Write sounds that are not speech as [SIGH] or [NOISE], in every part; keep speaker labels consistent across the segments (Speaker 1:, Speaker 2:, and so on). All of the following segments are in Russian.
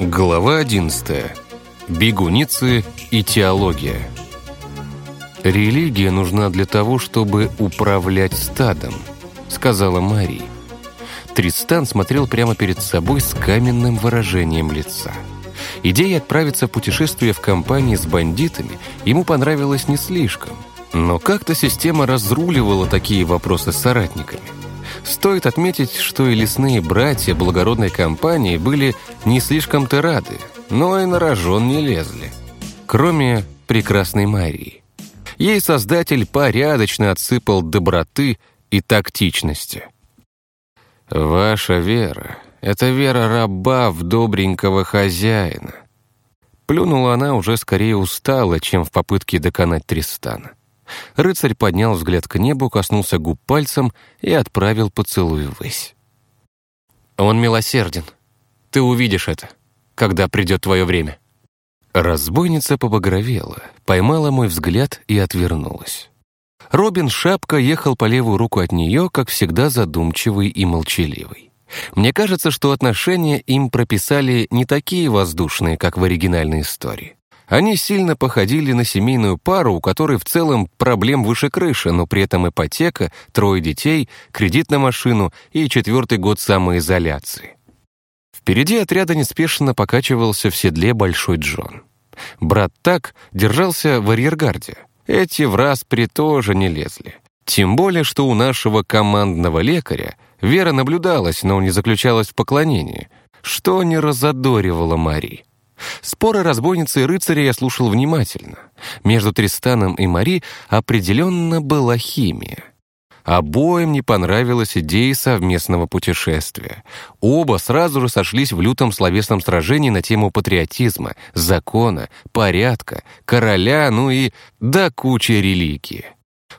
Speaker 1: Глава 11. Бегуницы и теология. «Религия нужна для того, чтобы управлять стадом», — сказала Мария. Тристан смотрел прямо перед собой с каменным выражением лица. Идея отправиться в путешествие в компании с бандитами ему понравилась не слишком, но как-то система разруливала такие вопросы с соратниками. Стоит отметить, что и лесные братья благородной компании были не слишком-то рады, но и на рожон не лезли. Кроме прекрасной Марии. Ей создатель порядочно отсыпал доброты и тактичности. «Ваша вера — это вера раба в добренького хозяина». Плюнула она уже скорее устала, чем в попытке доконать Тристана. Рыцарь поднял взгляд к небу, коснулся губ пальцем и отправил поцелуй ввысь. «Он милосерден. Ты увидишь это, когда придет твое время». Разбойница побагровела, поймала мой взгляд и отвернулась. Робин Шапка ехал по левую руку от нее, как всегда задумчивый и молчаливый. Мне кажется, что отношения им прописали не такие воздушные, как в оригинальной истории. Они сильно походили на семейную пару, у которой в целом проблем выше крыши, но при этом ипотека, трое детей, кредит на машину и четвертый год самоизоляции. Впереди отряда неспешно покачивался в седле Большой Джон. Брат так держался в арьергарде. Эти в раз при тоже не лезли. Тем более, что у нашего командного лекаря вера наблюдалась, но не заключалась в поклонении, что не разодоривало Мари. Споры разбойницы и рыцаря я слушал внимательно. Между Тристаном и Мари определенно была химия. Обоим не понравилась идея совместного путешествия. Оба сразу же сошлись в лютом словесном сражении на тему патриотизма, закона, порядка, короля, ну и да кучи религии.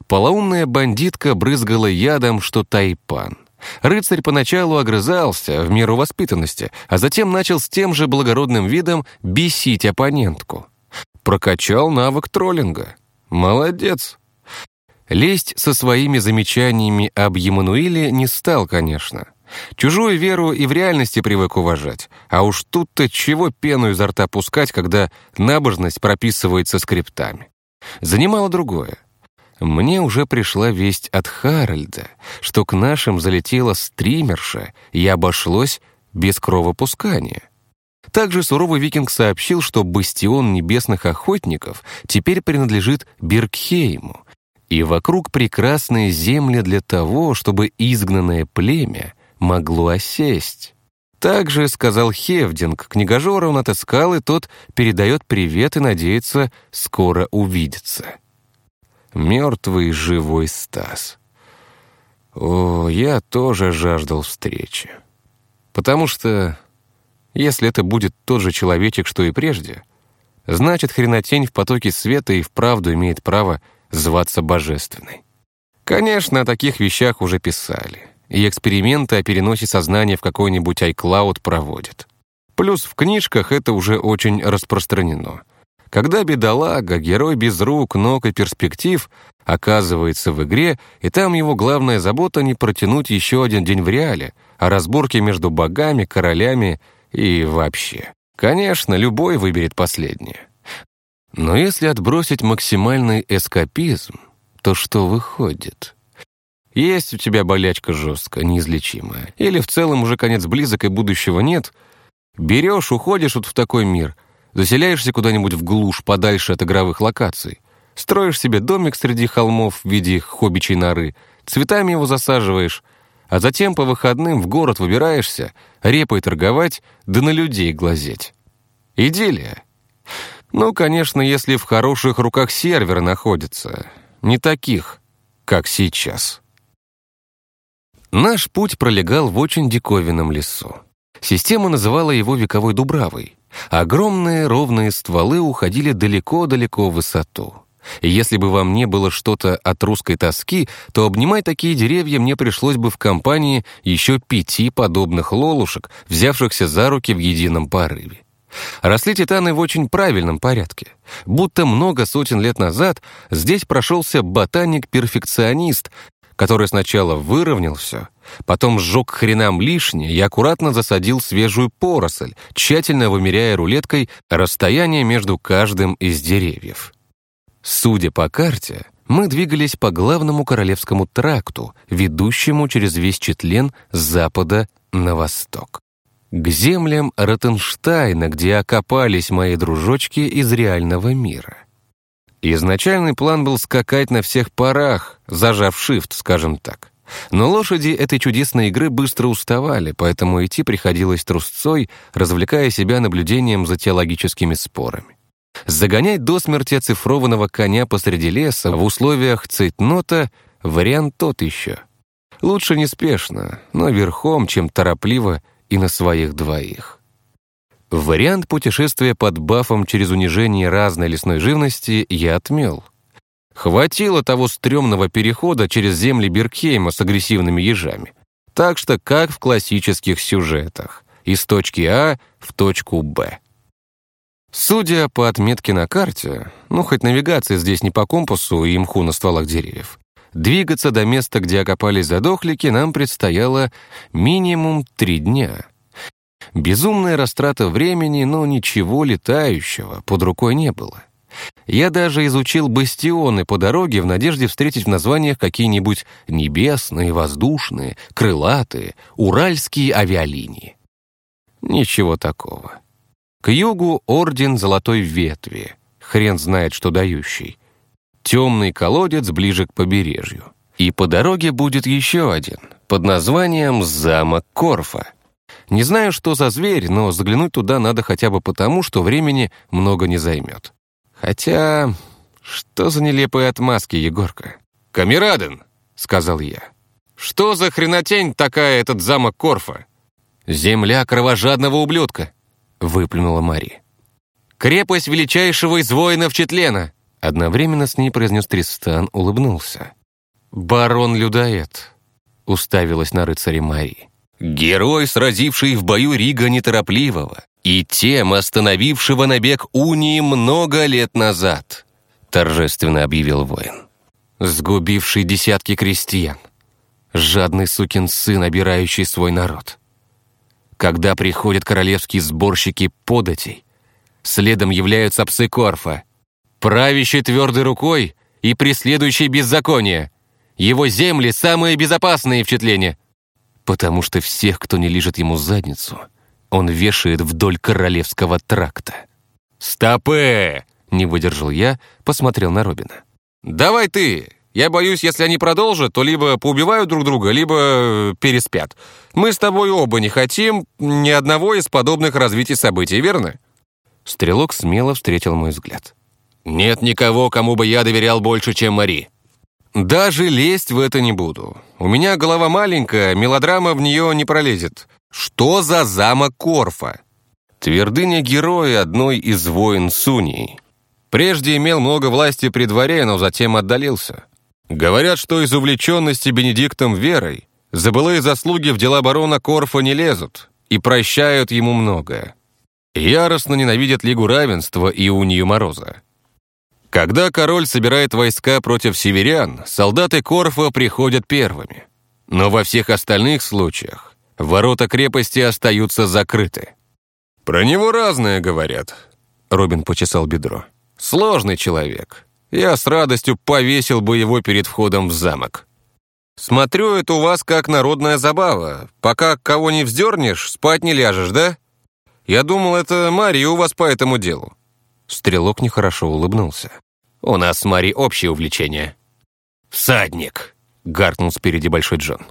Speaker 1: Полоумная бандитка брызгала ядом, что тайпан — Рыцарь поначалу огрызался в меру воспитанности, а затем начал с тем же благородным видом бесить оппонентку. Прокачал навык троллинга. Молодец. Лезть со своими замечаниями об Емануиле не стал, конечно. Чужую веру и в реальности привык уважать. А уж тут-то чего пену изо рта пускать, когда набожность прописывается скриптами. Занимало другое. Мне уже пришла весть от Харальда, что к нашим залетела стримерша и обошлось без кровопускания. Также суровый викинг сообщил, что бастион небесных охотников теперь принадлежит Бергхейму, и вокруг прекрасные земли для того, чтобы изгнанное племя могло осесть. Также, сказал Хевдинг, книгожора он отыскал, и тот передает привет и надеется скоро увидеться мертвый живой Стас. О, я тоже жаждал встречи. Потому что, если это будет тот же человечек, что и прежде, значит, хренотень в потоке света и вправду имеет право зваться божественной. Конечно, о таких вещах уже писали, и эксперименты о переносе сознания в какой-нибудь iCloud проводят. Плюс в книжках это уже очень распространено — когда бедолага, герой без рук, ног и перспектив, оказывается в игре, и там его главная забота не протянуть еще один день в реале, а разборки между богами, королями и вообще. Конечно, любой выберет последнее. Но если отбросить максимальный эскапизм, то что выходит? Есть у тебя болячка жесткая, неизлечимая, или в целом уже конец близок и будущего нет, берешь, уходишь вот в такой мир — Заселяешься куда-нибудь в глушь, подальше от игровых локаций. Строишь себе домик среди холмов в виде хоббичей норы, цветами его засаживаешь, а затем по выходным в город выбираешься, репой торговать, да на людей глазеть. Идиллия. Ну, конечно, если в хороших руках сервер находится. Не таких, как сейчас. Наш путь пролегал в очень диковинном лесу. Система называла его вековой дубравой. Огромные ровные стволы уходили далеко-далеко в высоту. Если бы вам не было что-то от русской тоски, то обнимать такие деревья мне пришлось бы в компании еще пяти подобных лолушек, взявшихся за руки в едином порыве. Росли титаны в очень правильном порядке. Будто много сотен лет назад здесь прошелся ботаник-перфекционист, который сначала выровнял все, Потом сжег хренам лишнее и аккуратно засадил свежую поросль, тщательно вымеряя рулеткой расстояние между каждым из деревьев. Судя по карте, мы двигались по главному королевскому тракту, ведущему через весь Четлен с запада на восток. К землям Ротенштайна, где окопались мои дружочки из реального мира. Изначальный план был скакать на всех парах, зажав шифт, скажем так. Но лошади этой чудесной игры быстро уставали, поэтому идти приходилось трусцой, развлекая себя наблюдением за теологическими спорами. Загонять до смерти оцифрованного коня посреди леса в условиях цейтнота — вариант тот еще. Лучше неспешно, но верхом, чем торопливо и на своих двоих. Вариант путешествия под бафом через унижение разной лесной живности я отмел. Хватило того стрёмного перехода через земли Биркхейма с агрессивными ежами. Так что как в классических сюжетах. Из точки А в точку Б. Судя по отметке на карте, ну, хоть навигация здесь не по компасу и мху на стволах деревьев, двигаться до места, где окопались задохлики, нам предстояло минимум три дня. Безумная растрата времени, но ничего летающего под рукой не было. Я даже изучил бастионы по дороге в надежде встретить в названиях какие-нибудь небесные, воздушные, крылатые, уральские авиалинии. Ничего такого. К югу орден Золотой Ветви, хрен знает что дающий. Темный колодец ближе к побережью. И по дороге будет еще один, под названием Замок Корфа. Не знаю, что за зверь, но заглянуть туда надо хотя бы потому, что времени много не займет. Хотя, что за нелепые отмазки, Егорка? «Камераден!» — сказал я. «Что за хренотень такая этот замок Корфа?» «Земля кровожадного ублюдка!» — выплюнула Мари. «Крепость величайшего из воинов Четлена!» Одновременно с ней произнес Тристан, улыбнулся. «Барон-людоед!» — уставилась на рыцаре Мари. «Герой, сразивший в бою Рига неторопливого и тем остановившего набег унии много лет назад», — торжественно объявил воин. «Сгубивший десятки крестьян, жадный сукин сын, обирающий свой народ когда приходят королевские сборщики податей. Следом являются псы Корфа, правящий твердой рукой и преследующий беззаконие. Его земли самые безопасные в Четлене, потому что всех, кто не лижет ему задницу, он вешает вдоль королевского тракта. «Стопы!» — не выдержал я, посмотрел на Робина. «Давай ты! Я боюсь, если они продолжат, то либо поубивают друг друга, либо э, переспят. Мы с тобой оба не хотим ни одного из подобных развитий событий, верно?» Стрелок смело встретил мой взгляд. «Нет никого, кому бы я доверял больше, чем Мари. Даже лезть в это не буду. У меня голова маленькая, мелодрама в нее не пролезет. Что за замок Корфа? Твердыня героя одной из воин Сунии. Прежде имел много власти при дворе, но затем отдалился. Говорят, что из увлеченности Бенедиктом верой за былые заслуги в дела барона Корфа не лезут и прощают ему многое. Яростно ненавидят Лигу равенства и Унию Мороза. Когда король собирает войска против северян, солдаты Корфа приходят первыми. Но во всех остальных случаях ворота крепости остаются закрыты. «Про него разное говорят», — Робин почесал бедро. «Сложный человек, я с радостью повесил бы его перед входом в замок. Смотрю, это у вас как народная забава. Пока кого не вздернешь, спать не ляжешь, да? Я думал, это Мария у вас по этому делу». Стрелок нехорошо улыбнулся. «У нас с Мари общее увлечение». «Всадник!» — гаркнул спереди Большой Джон.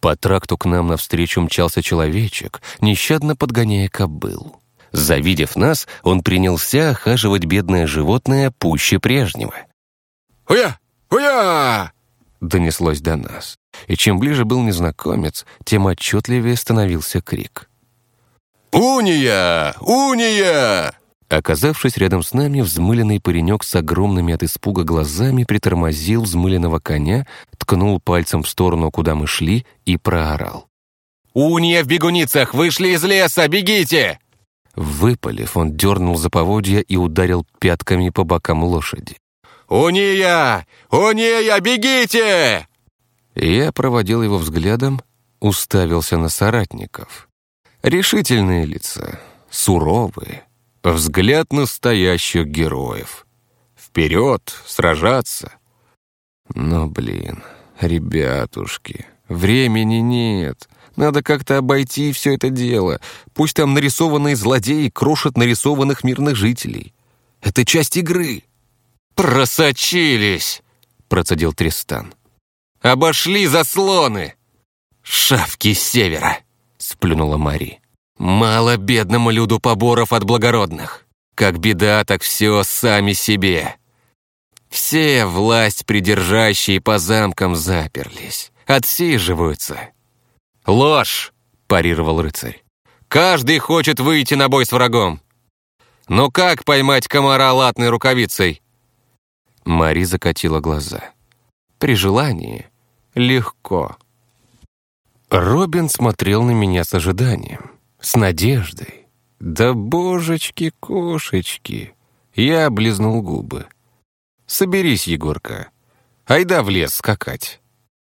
Speaker 1: По тракту к нам навстречу мчался человечек, нещадно подгоняя кобыл. Завидев нас, он принялся охаживать бедное животное пуще прежнего. «Уя! Уя!» донеслось до нас. И чем ближе был незнакомец, тем отчетливее становился крик. «Уния! Уния!» Оказавшись рядом с нами, взмыленный паренек с огромными от испуга глазами притормозил взмыленного коня, ткнул пальцем в сторону, куда мы шли, и проорал. «Уния в бегуницах! Вышли из леса! Бегите!» Выпалив, он дернул за поводья и ударил пятками по бокам лошади. «Уния! Уния, бегите!» Я проводил его взглядом уставился на соратников. Решительные лица, суровые, взгляд настоящих героев. Вперед, сражаться. Но, блин, ребятушки, времени нет. Надо как-то обойти все это дело. Пусть там нарисованные злодеи крошат нарисованных мирных жителей. Это часть игры. «Просочились!» — процедил Тристан. «Обошли заслоны!» «Шавки севера!» — сплюнула Мари. «Мало бедному люду поборов от благородных. Как беда, так все сами себе. Все власть придержащие по замкам заперлись, отсиживаются. «Ложь!» — парировал рыцарь. «Каждый хочет выйти на бой с врагом. Но как поймать комара латной рукавицей?» Мари закатила глаза. «При желании легко». Робин смотрел на меня с ожиданием, с надеждой. «Да божечки-кошечки!» Я облизнул губы. «Соберись, Егорка. Айда в лес скакать.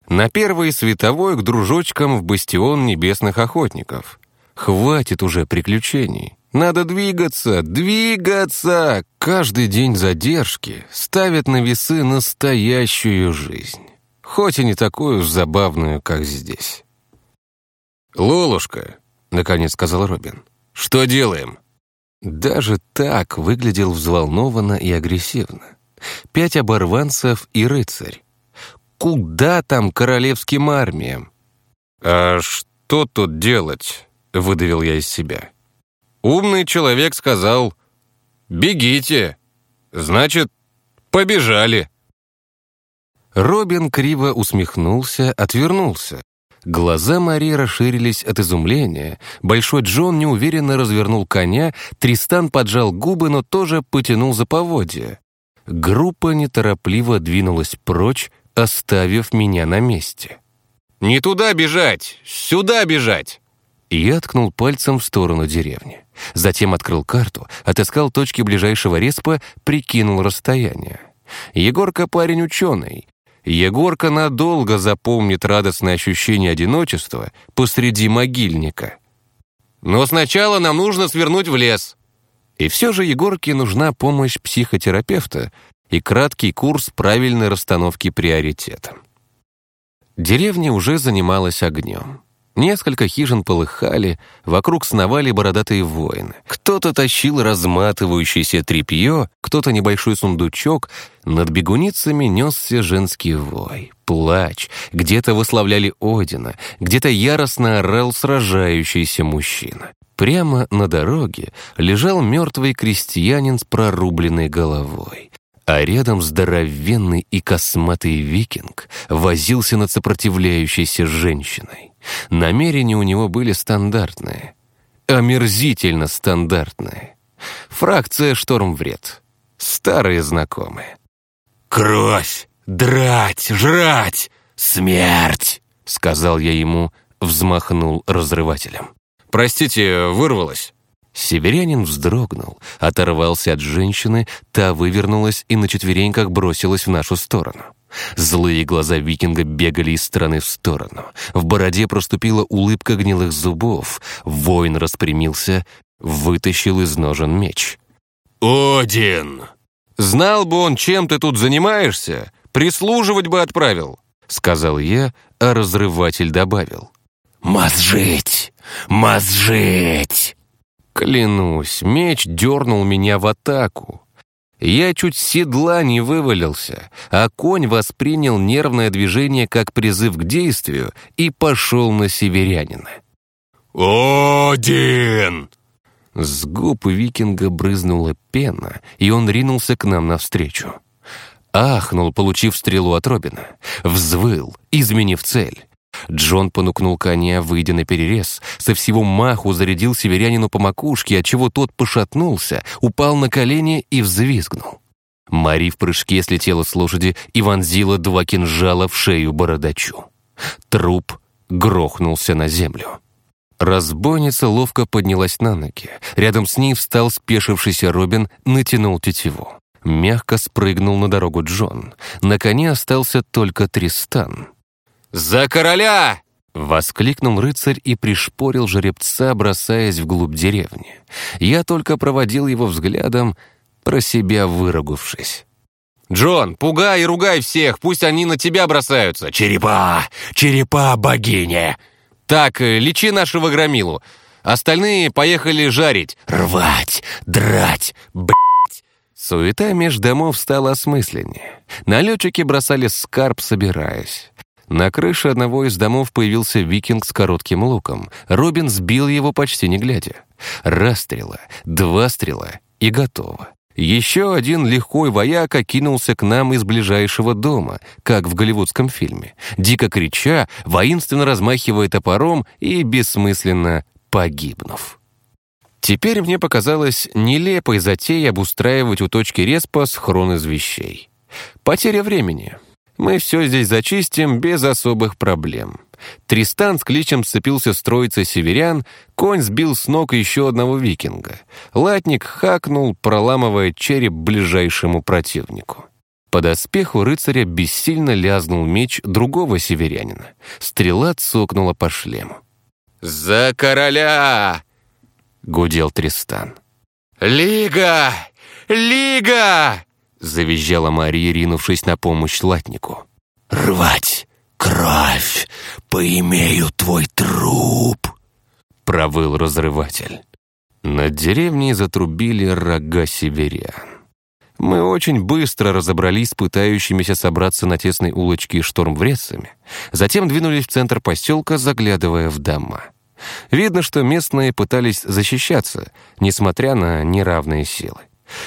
Speaker 1: На первый световой к дружочкам в бастион небесных охотников. Хватит уже приключений. Надо двигаться, двигаться! Каждый день задержки ставит на весы настоящую жизнь. Хоть и не такую забавную, как здесь. «Лолушка», — наконец сказал Робин, — «что делаем?» Даже так выглядел взволнованно и агрессивно. Пять оборванцев и рыцарь. Куда там королевским армиям? «А что тут делать?» — выдавил я из себя. «Умный человек сказал, бегите, значит, побежали». Робин криво усмехнулся, отвернулся. Глаза Мари расширились от изумления. Большой Джон неуверенно развернул коня, Тристан поджал губы, но тоже потянул за поводья. Группа неторопливо двинулась прочь, оставив меня на месте. «Не туда бежать! Сюда бежать!» Я ткнул пальцем в сторону деревни. Затем открыл карту, отыскал точки ближайшего респа, прикинул расстояние. Егорка парень ученый. Егорка надолго запомнит радостное ощущение одиночества посреди могильника. Но сначала нам нужно свернуть в лес. И все же Егорке нужна помощь психотерапевта, и краткий курс правильной расстановки приоритета. Деревня уже занималась огнем. Несколько хижин полыхали, вокруг сновали бородатые воины. Кто-то тащил разматывающееся тряпье, кто-то небольшой сундучок. Над бегуницами несся женский вой, плач. Где-то выславляли Одина, где-то яростно орал сражающийся мужчина. Прямо на дороге лежал мертвый крестьянин с прорубленной головой а рядом здоровенный и косматый викинг возился над сопротивляющейся женщиной. Намерения у него были стандартные. Омерзительно стандартные. Фракция «Штормвред». Старые знакомые. «Кровь! Драть! Жрать! Смерть!» — сказал я ему, взмахнул разрывателем. «Простите, вырвалось». Северянин вздрогнул, оторвался от женщины, та вывернулась и на четвереньках бросилась в нашу сторону. Злые глаза викинга бегали из стороны в сторону. В бороде проступила улыбка гнилых зубов. Воин распрямился, вытащил из ножен меч. «Один!» «Знал бы он, чем ты тут занимаешься, прислуживать бы отправил», — сказал я, а разрыватель добавил. «Мазжить! Мазжить!» Клянусь, меч дернул меня в атаку. Я чуть седла не вывалился, а конь воспринял нервное движение как призыв к действию и пошел на северянина. «Один!» С губ викинга брызнула пена, и он ринулся к нам навстречу. Ахнул, получив стрелу от Робина. Взвыл, изменив цель. Джон понукнул коня, выйдя на перерез, со всего маху зарядил северянину по макушке, отчего тот пошатнулся, упал на колени и взвизгнул. Мари в прыжке слетела с лошади и вонзила два кинжала в шею бородачу. Труп грохнулся на землю. Разбойница ловко поднялась на ноги. Рядом с ней встал спешившийся Робин, натянул тетиву. Мягко спрыгнул на дорогу Джон. На коне остался только Тристан. «За короля!» Воскликнул рыцарь и пришпорил жеребца, бросаясь вглубь деревни. Я только проводил его взглядом, про себя выругавшись. «Джон, пугай и ругай всех, пусть они на тебя бросаются!»
Speaker 2: «Черепа! Черепа богини!»
Speaker 1: «Так, э, лечи нашего громилу. Остальные поехали жарить».
Speaker 2: «Рвать! Драть! Б***!»
Speaker 1: Суета меж домов стала осмысленнее. Налетчики бросали скарб, собираясь. На крыше одного из домов появился викинг с коротким луком. Робин сбил его почти не глядя. Раз стрела, два стрела и готово. Еще один лихой вояка кинулся к нам из ближайшего дома, как в голливудском фильме, дико крича, воинственно размахивая топором и бессмысленно погибнув. Теперь мне показалось нелепой затеей обустраивать у точки респа схрон из вещей. Потеря времени. Мы все здесь зачистим без особых проблем. Тристан с кличем сцепился с троицей северян, конь сбил с ног еще одного викинга. Латник хакнул, проламывая череп ближайшему противнику. По доспеху рыцаря бессильно лязнул меч другого северянина. Стрела цокнула по шлему. «За короля!» — гудел Тристан. «Лига! Лига!» — завизжала Мария, ринувшись на помощь латнику.
Speaker 2: «Рвать! Кровь! Поимею твой труп!»
Speaker 1: — провыл разрыватель. Над деревней затрубили рога северян. Мы очень быстро разобрались с пытающимися собраться на тесной улочке штормврецами, затем двинулись в центр поселка, заглядывая в дома. Видно, что местные пытались защищаться, несмотря на неравные силы.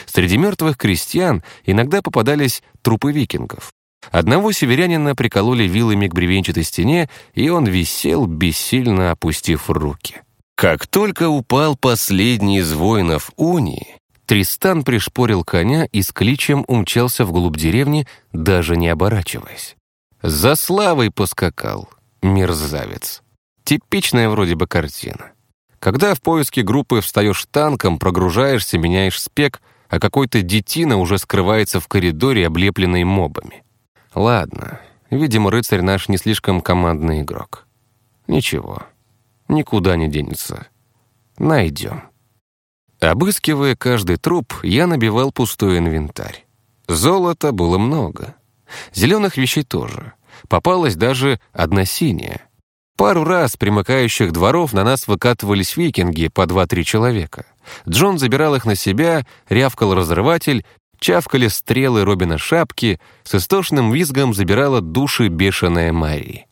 Speaker 1: Среди мертвых крестьян иногда попадались трупы викингов. Одного северянина прикололи вилами к бревенчатой стене, и он висел, бессильно опустив руки. Как только упал последний из воинов Унии, Тристан пришпорил коня и с кличем умчался вглубь деревни, даже не оборачиваясь. За славой поскакал, мерзавец. Типичная вроде бы картина. Когда в поиске группы встаешь танком, прогружаешься, меняешь спек, а какой-то детина уже скрывается в коридоре, облепленный мобами. Ладно, видимо, рыцарь наш не слишком командный игрок. Ничего, никуда не денется. Найдем. Обыскивая каждый труп, я набивал пустой инвентарь. Золота было много. Зеленых вещей тоже. Попалась даже одна синяя. Пару раз примыкающих дворов на нас выкатывались викинги по два-три человека. Джон забирал их на себя, рявкал разрыватель, чавкали стрелы Робина шапки, с истошным визгом забирала души бешеная Марии.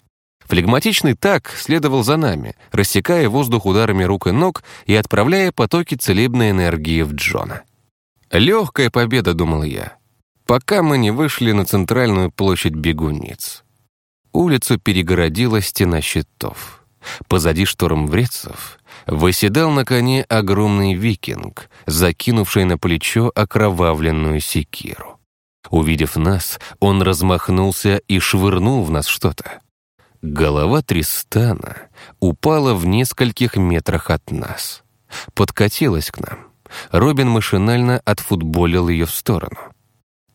Speaker 1: Флегматичный так следовал за нами, рассекая воздух ударами рук и ног и отправляя потоки целебной энергии в Джона. «Легкая победа», — думал я, пока мы не вышли на центральную площадь бегунниц. Улицу перегородила стена щитов. Позади штормврецев выседал на коне огромный викинг, закинувший на плечо окровавленную секиру. Увидев нас, он размахнулся и швырнул в нас что-то. Голова Тристана упала в нескольких метрах от нас. Подкатилась к нам. Робин машинально отфутболил ее в сторону.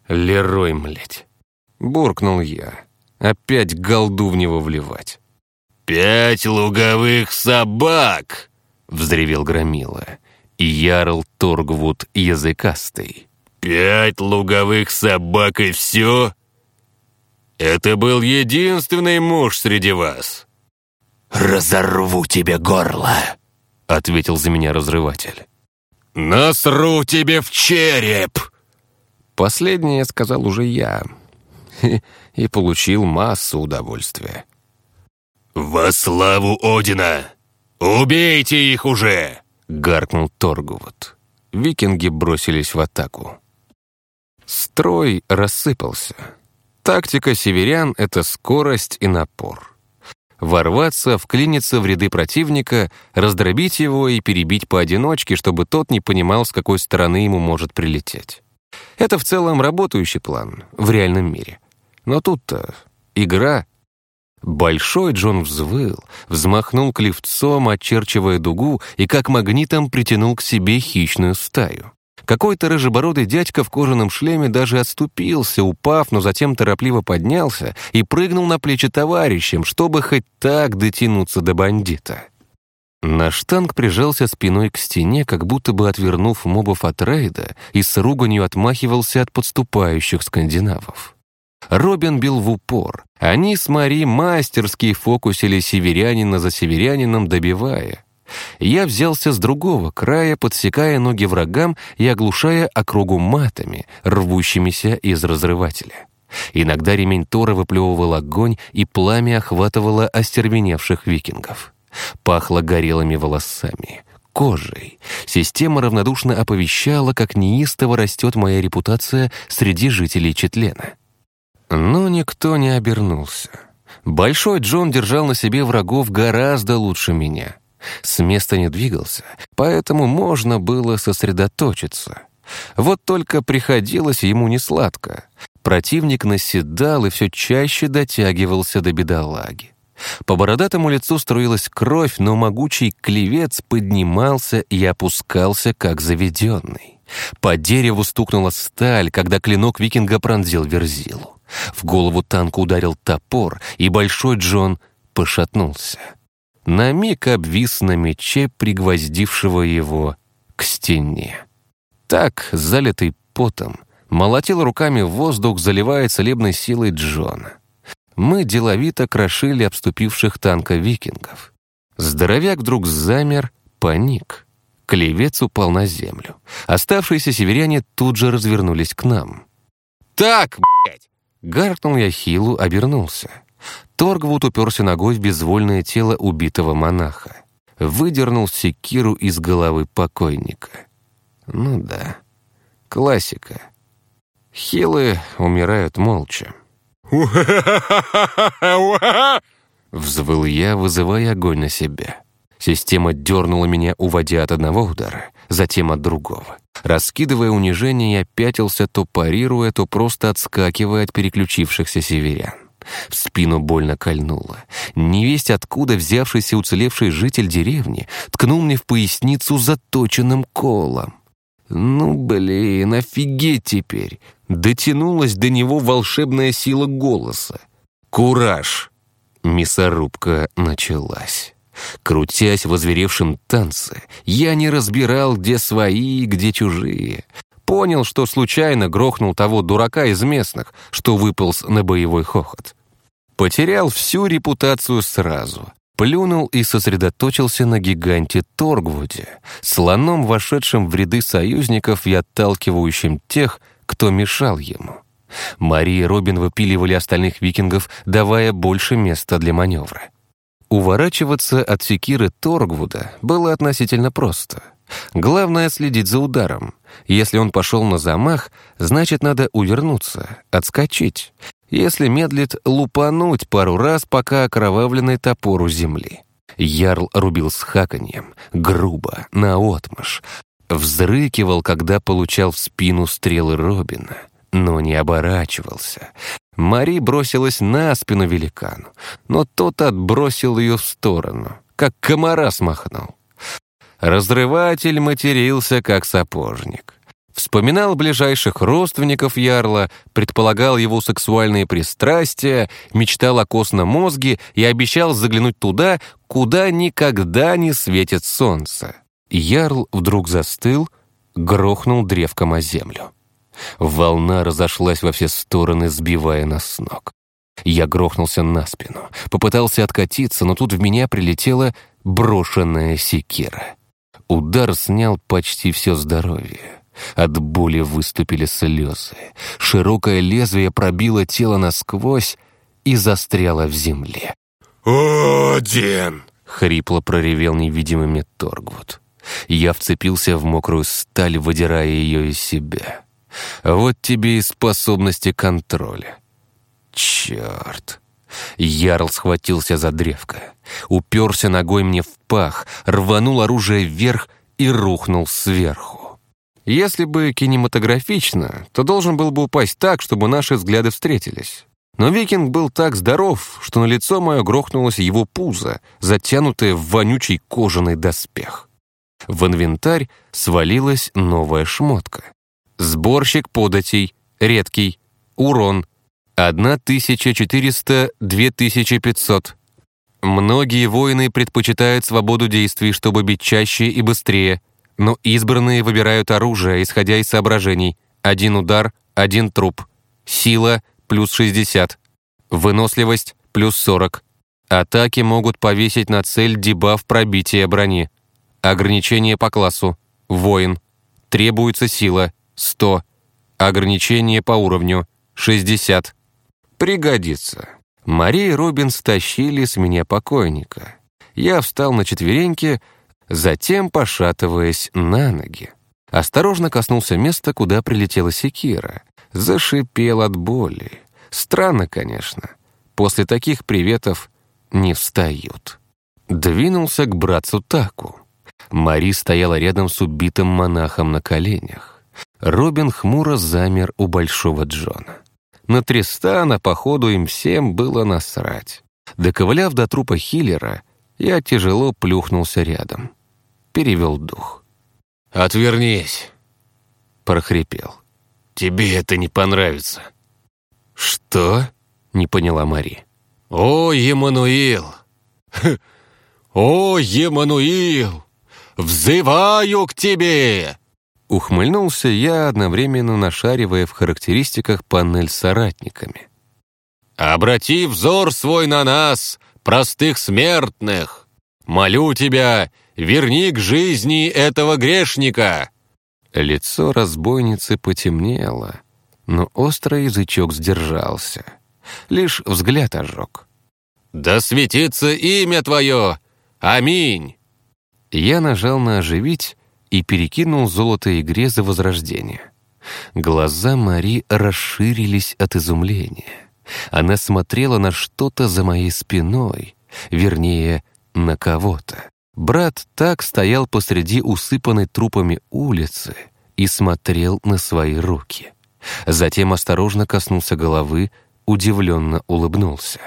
Speaker 1: «Лерой, млядь!» — буркнул я. Опять голду в него вливать.
Speaker 2: «Пять луговых собак!» — взревел Громила.
Speaker 1: И ярл Торгвуд языкастый.
Speaker 2: «Пять луговых собак и все?» Это был единственный муж среди вас».
Speaker 3: «Разорву тебе горло», —
Speaker 1: ответил за меня разрыватель.
Speaker 2: «Насру тебе в череп!»
Speaker 1: Последнее сказал уже я и получил массу удовольствия.
Speaker 2: «Во славу Одина! Убейте их уже!»
Speaker 1: — гаркнул Торгувот. Викинги бросились в атаку. Строй рассыпался. Тактика северян — это скорость и напор. Ворваться, вклиниться в ряды противника, раздробить его и перебить поодиночке, чтобы тот не понимал, с какой стороны ему может прилететь. Это в целом работающий план в реальном мире. Но тут-то игра. Большой Джон взвыл, взмахнул клевцом, очерчивая дугу, и как магнитом притянул к себе хищную стаю. Какой-то рыжебородый дядька в кожаном шлеме даже отступился, упав, но затем торопливо поднялся и прыгнул на плечи товарищам, чтобы хоть так дотянуться до бандита. Наш танк прижался спиной к стене, как будто бы отвернув мобов от рейда и с руганью отмахивался от подступающих скандинавов. Робин бил в упор. Они с Мари мастерски фокусили северянина за северянином, добивая. Я взялся с другого края, подсекая ноги врагам и оглушая округу матами, рвущимися из разрывателя. Иногда ремень Тора выплевывал огонь, и пламя охватывало остервеневших викингов. Пахло горелыми волосами, кожей. Система равнодушно оповещала, как неистово растет моя репутация среди жителей Четлена. Но никто не обернулся. Большой Джон держал на себе врагов гораздо лучше меня. С места не двигался, поэтому можно было сосредоточиться. Вот только приходилось ему несладко. Противник наседал и все чаще дотягивался до бедолаги. По бородатому лицу струилась кровь, но могучий клевец поднимался и опускался, как заведенный. По дереву стукнула сталь, когда клинок викинга пронзил верзилу. Голову танку ударил топор, и Большой Джон пошатнулся. На миг обвис на мече, пригвоздившего его к стене. Так, залитый потом, молотил руками воздух, заливая целебной силой Джона. Мы деловито крошили обступивших танка викингов. Здоровяк вдруг замер, паник. Клевец упал на землю. Оставшиеся северяне тут же развернулись к нам. «Так, блядь!» Гаркнул я Хилу, обернулся. Торгвуд уперся ногой в безвольное тело убитого монаха. Выдернул секиру из головы покойника. Ну да, классика. Хилы умирают молча. [LAUGHS] Взвыл я, вызывая огонь на себя. Система дернула меня, уводя от одного удара, затем от другого. Раскидывая унижение, я пятился, то парируя, то просто отскакивая от переключившихся северян. В спину больно кольнуло. Невесть откуда взявшийся уцелевший житель деревни ткнул мне в поясницу заточенным колом. Ну, блин, офигеть теперь. Дотянулась до него волшебная сила голоса. «Кураж!» Мясорубка началась. Крутясь в озверевшем танце, я не разбирал, где свои, где чужие. Понял, что случайно грохнул того дурака из местных, что выполз на боевой хохот. Потерял всю репутацию сразу. Плюнул и сосредоточился на гиганте Торгвуде, слоном, вошедшим в ряды союзников и отталкивающим тех, кто мешал ему. Мария и Робин выпиливали остальных викингов, давая больше места для маневра. Уворачиваться от секиры Торгвуда было относительно просто. Главное — следить за ударом. Если он пошел на замах, значит, надо увернуться, отскочить. Если медлит, лупануть пару раз, пока окровавленный топор у земли. Ярл рубил с хаканьем, грубо, наотмашь. Взрыкивал, когда получал в спину стрелы Робина, но не оборачивался. Мари бросилась на спину великану, но тот отбросил ее в сторону, как комара смахнул. Разрыватель матерился, как сапожник. Вспоминал ближайших родственников Ярла, предполагал его сексуальные пристрастия, мечтал о костном мозге и обещал заглянуть туда, куда никогда не светит солнце. Ярл вдруг застыл, грохнул древком о землю. Волна разошлась во все стороны, сбивая нас с ног. Я грохнулся на спину, попытался откатиться, но тут в меня прилетела брошенная секира. Удар снял почти все здоровье. От боли выступили слезы. Широкое лезвие пробило тело насквозь и застряло в земле.
Speaker 2: «Один!»
Speaker 1: — хрипло проревел невидимый мне Торгвуд. Я вцепился в мокрую сталь, выдирая ее из себя. Вот тебе и способности контроля. Черт. Ярл схватился за древко, уперся ногой мне в пах, рванул оружие вверх и рухнул сверху. Если бы кинематографично, то должен был бы упасть так, чтобы наши взгляды встретились. Но викинг был так здоров, что на лицо мое грохнулось его пузо, затянутое в вонючий кожаный доспех. В инвентарь свалилась новая шмотка. Сборщик податей, редкий, урон, 1400-2500. Многие воины предпочитают свободу действий, чтобы бить чаще и быстрее, но избранные выбирают оружие, исходя из соображений. Один удар, один труп. Сила — плюс 60. Выносливость — плюс 40. Атаки могут повесить на цель дебаф пробития брони. Ограничение по классу. Воин. Требуется сила. 100. Ограничение по уровню. 60. Пригодится. Мария и Робин стащили с меня покойника. Я встал на четвереньки, затем, пошатываясь на ноги. Осторожно коснулся места, куда прилетела секира. Зашипел от боли. Странно, конечно. После таких приветов не встают. Двинулся к братцу Таку. Мари стояла рядом с убитым монахом на коленях. Робин хмуро замер у Большого Джона. На Тристана, походу, им всем было насрать. Доковыляв до трупа Хиллера, я тяжело плюхнулся рядом. Перевел дух.
Speaker 2: «Отвернись!»
Speaker 1: — прохрипел.
Speaker 2: «Тебе это не понравится».
Speaker 1: «Что?» — не поняла Мари.
Speaker 2: «О, Емануил! [LAUGHS] О, Емануил! Взываю к тебе!»
Speaker 1: Ухмыльнулся я, одновременно нашаривая в характеристиках панель с соратниками.
Speaker 2: «Обрати взор свой на нас, простых смертных! Молю тебя, верни к жизни этого грешника!»
Speaker 1: Лицо разбойницы потемнело, но острый язычок сдержался. Лишь взгляд ожег.
Speaker 2: «Да светится имя твое! Аминь!»
Speaker 1: Я нажал на «оживить», и перекинул золото игре за возрождение. Глаза Мари расширились от изумления. Она смотрела на что-то за моей спиной, вернее, на кого-то. Брат так стоял посреди усыпанной трупами улицы и смотрел на свои руки. Затем осторожно коснулся головы, удивленно улыбнулся.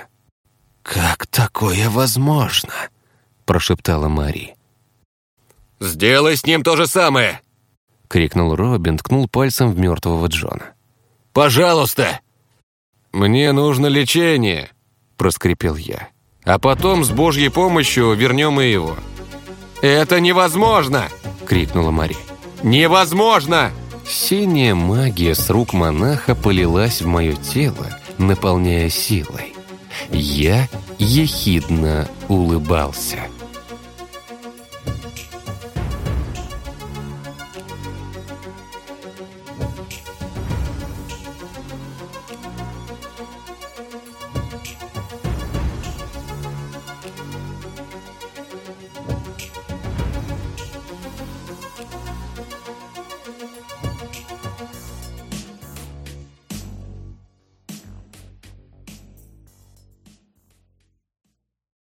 Speaker 3: «Как такое возможно?» — прошептала Мари.
Speaker 2: «Сделай с ним то же самое!»
Speaker 1: — крикнул Робин, ткнул пальцем в мертвого Джона.
Speaker 2: «Пожалуйста!»
Speaker 1: «Мне нужно лечение!» — проскрипел я. «А потом с Божьей помощью вернем и его».
Speaker 2: «Это невозможно!»
Speaker 1: — крикнула Мари.
Speaker 2: «Невозможно!»
Speaker 1: Синяя магия с рук монаха полилась в мое тело, наполняя силой. Я ехидно улыбался.